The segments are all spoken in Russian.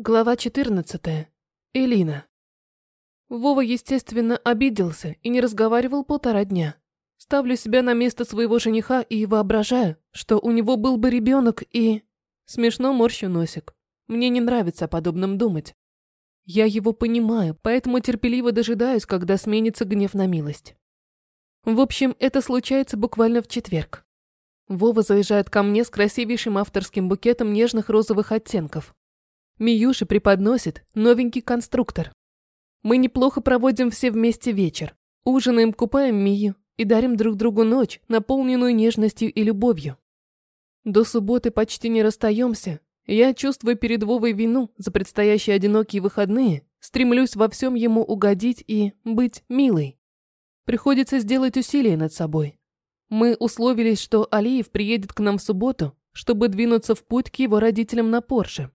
Глава 14. Элина. Вова, естественно, обиделся и не разговаривал полтора дня. Ставлю себя на место своего жениха и воображаю, что у него был бы ребенок и... Смешно морщу носик. Мне не нравится о подобном думать. Я его понимаю, поэтому терпеливо дожидаюсь, когда сменится гнев на милость. В общем, это случается буквально в четверг. Вова заезжает ко мне с красивейшим авторским букетом нежных розовых оттенков. Миюша преподносит новенький конструктор. Мы неплохо проводим все вместе вечер. Ужинаем, купаем Мию и дарим друг другу ночь, наполненную нежностью и любовью. До субботы почти не расстаемся. Я чувствую перед Вовой вину за предстоящие одинокие выходные, стремлюсь во всем ему угодить и быть милой. Приходится сделать усилия над собой. Мы условились, что Алиев приедет к нам в субботу, чтобы двинуться в путь к его родителям на Порше.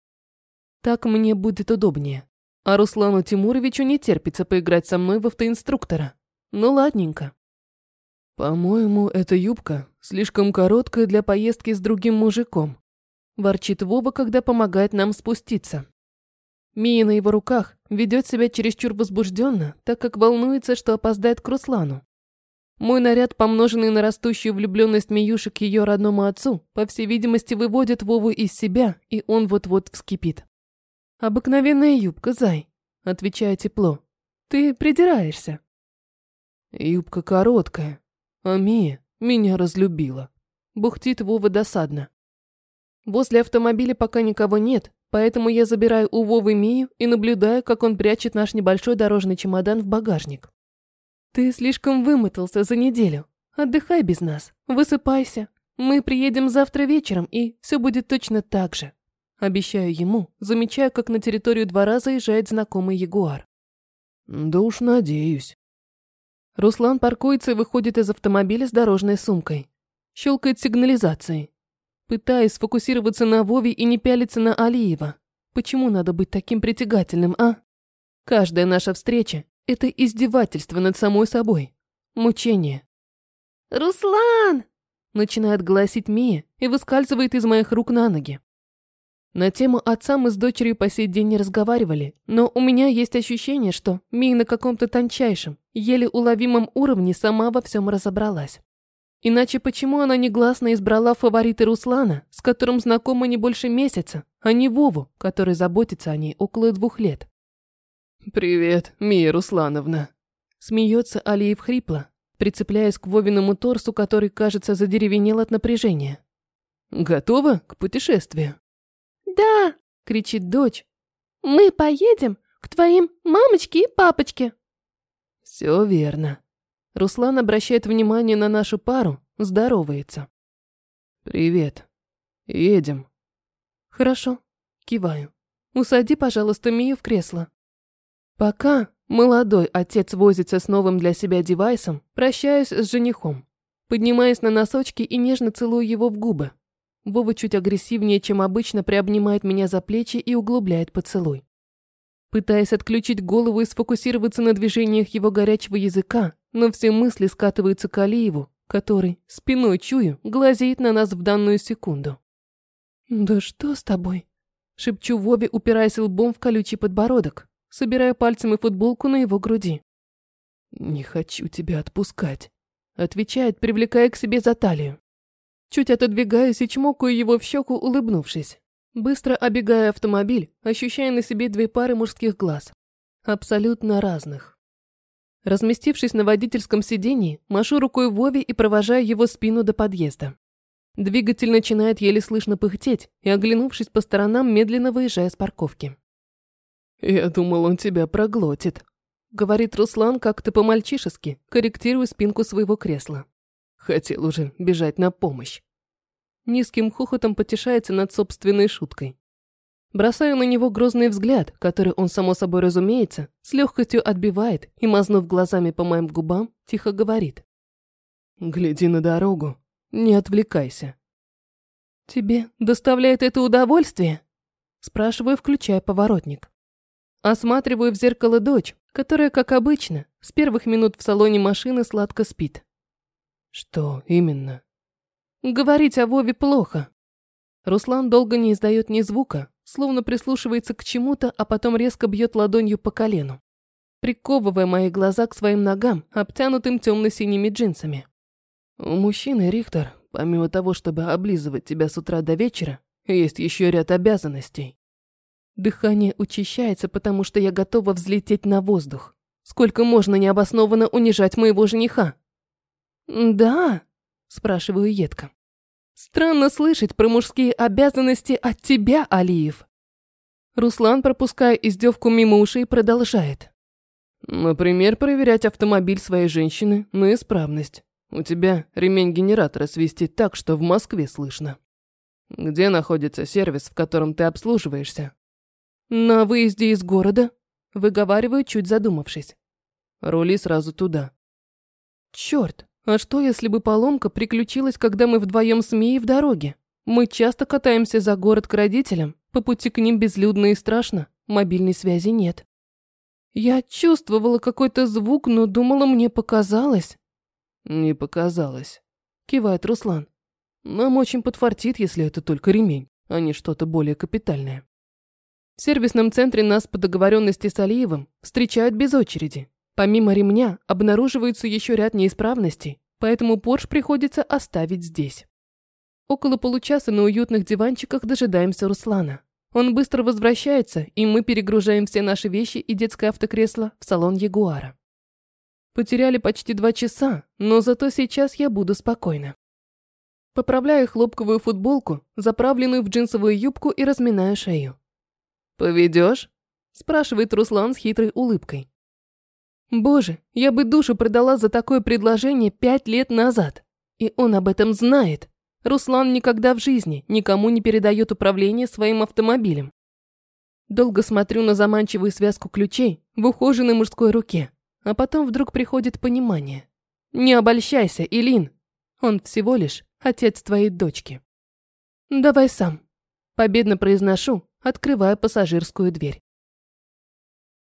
Так мне будет удобнее. А Руслану Тимуровичу не терпится поиграть со мной в автоинструктора. Ну ладненько. По-моему, эта юбка слишком короткая для поездки с другим мужиком. Ворчит Вова, когда помогает нам спуститься. Мия на его руках ведет себя чересчур возбужденно, так как волнуется, что опоздает к Руслану. Мой наряд, помноженный на растущую влюбленность Миюши к ее родному отцу, по всей видимости, выводит Вову из себя, и он вот-вот вскипит. «Обыкновенная юбка, зай», — отвечаю тепло. «Ты придираешься». «Юбка короткая, а Мия меня разлюбила». Бухтит Вова досадно. Возле автомобиля пока никого нет, поэтому я забираю у Вовы Мию и наблюдаю, как он прячет наш небольшой дорожный чемодан в багажник. «Ты слишком вымотался за неделю. Отдыхай без нас, высыпайся. Мы приедем завтра вечером, и все будет точно так же». Обещаю ему, замечая, как на территорию двора заезжает знакомый ягуар. Да уж надеюсь. Руслан паркуется и выходит из автомобиля с дорожной сумкой. Щелкает сигнализацией. Пытаясь сфокусироваться на Вове и не пялиться на Алиева. Почему надо быть таким притягательным, а? Каждая наша встреча – это издевательство над самой собой. Мучение. «Руслан!» – начинает гласить Мия и выскальзывает из моих рук на ноги. На тему отца мы с дочерью по сей день не разговаривали, но у меня есть ощущение, что Мия на каком-то тончайшем, еле уловимом уровне сама во всем разобралась. Иначе почему она негласно избрала фаворита Руслана, с которым знакома не больше месяца, а не Вову, который заботится о ней около двух лет? «Привет, Мия Руслановна», – смеется Алиев хрипло, прицепляясь к Вовиному торсу, который, кажется, задеревенел от напряжения. «Готова к путешествию?» «Да!» – кричит дочь. «Мы поедем к твоим мамочке и папочке!» «Все верно». Руслан обращает внимание на нашу пару, здоровается. «Привет. Едем». «Хорошо». Киваю. «Усади, пожалуйста, Мию в кресло». Пока молодой отец возится с новым для себя девайсом, прощаюсь с женихом. Поднимаясь на носочки и нежно целую его в губы. Вова чуть агрессивнее, чем обычно, приобнимает меня за плечи и углубляет поцелуй. Пытаясь отключить голову и сфокусироваться на движениях его горячего языка, но все мысли скатываются к Алиеву, который, спиной чую, глазеет на нас в данную секунду. «Да что с тобой?» Шепчу Вове, упираясь лбом в колючий подбородок, собирая пальцем и футболку на его груди. «Не хочу тебя отпускать», — отвечает, привлекая к себе за талию. Чуть отодвигаюсь и чмокаю его в щеку, улыбнувшись. Быстро обегая автомобиль, ощущая на себе две пары мужских глаз. Абсолютно разных. Разместившись на водительском сидении, машу рукой Вове и провожаю его спину до подъезда. Двигатель начинает еле слышно пыхтеть, и, оглянувшись по сторонам, медленно выезжая с парковки. «Я думал, он тебя проглотит», — говорит Руслан как-то по-мальчишески, корректируя спинку своего кресла. Хотел уже бежать на помощь. Низким хохотом потешается над собственной шуткой. Бросаю на него грозный взгляд, который он, само собой разумеется, с легкостью отбивает и, мазнув глазами по моим губам, тихо говорит. «Гляди на дорогу, не отвлекайся». «Тебе доставляет это удовольствие?» Спрашиваю, включая поворотник. Осматриваю в зеркало дочь, которая, как обычно, с первых минут в салоне машины сладко спит. Что именно? Говорить о Вове плохо. Руслан долго не издает ни звука, словно прислушивается к чему-то, а потом резко бьет ладонью по колену, приковывая мои глаза к своим ногам, обтянутым темно-синими джинсами. У мужчины, Рихтер, помимо того, чтобы облизывать тебя с утра до вечера, есть еще ряд обязанностей. Дыхание учащается, потому что я готова взлететь на воздух. Сколько можно необоснованно унижать моего жениха? «Да?» – спрашиваю едко. «Странно слышать про мужские обязанности от тебя, Алиев». Руслан, пропуская издевку мимо ушей, продолжает. «Например, проверять автомобиль своей женщины на исправность. У тебя ремень генератора свистит так, что в Москве слышно. Где находится сервис, в котором ты обслуживаешься?» «На выезде из города», – выговариваю, чуть задумавшись. «Рули сразу туда». «Черт, а что, если бы поломка приключилась, когда мы вдвоем с Мией в дороге? Мы часто катаемся за город к родителям, по пути к ним безлюдно и страшно, мобильной связи нет. Я чувствовала какой-то звук, но думала, мне показалось. Не показалось, кивает Руслан. Нам очень подфартит, если это только ремень, а не что-то более капитальное. В сервисном центре нас по договоренности с Алиевым встречают без очереди, Помимо ремня обнаруживается еще ряд неисправностей, поэтому Порш приходится оставить здесь. Около получаса на уютных диванчиках дожидаемся Руслана. Он быстро возвращается, и мы перегружаем все наши вещи и детское автокресло в салон Ягуара. Потеряли почти два часа, но зато сейчас я буду спокойна. Поправляю хлопковую футболку, заправленную в джинсовую юбку и разминаю шею. «Поведешь?» – спрашивает Руслан с хитрой улыбкой. Боже, я бы душу продала за такое предложение пять лет назад. И он об этом знает. Руслан никогда в жизни никому не передает управление своим автомобилем. Долго смотрю на заманчивую связку ключей в ухоженной мужской руке, а потом вдруг приходит понимание. Не обольщайся, Илин. Он всего лишь отец твоей дочки. Давай сам. Победно произношу, открывая пассажирскую дверь.